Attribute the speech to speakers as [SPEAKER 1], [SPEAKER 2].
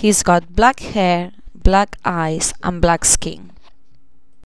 [SPEAKER 1] He's got black hair, black eyes, and black skin.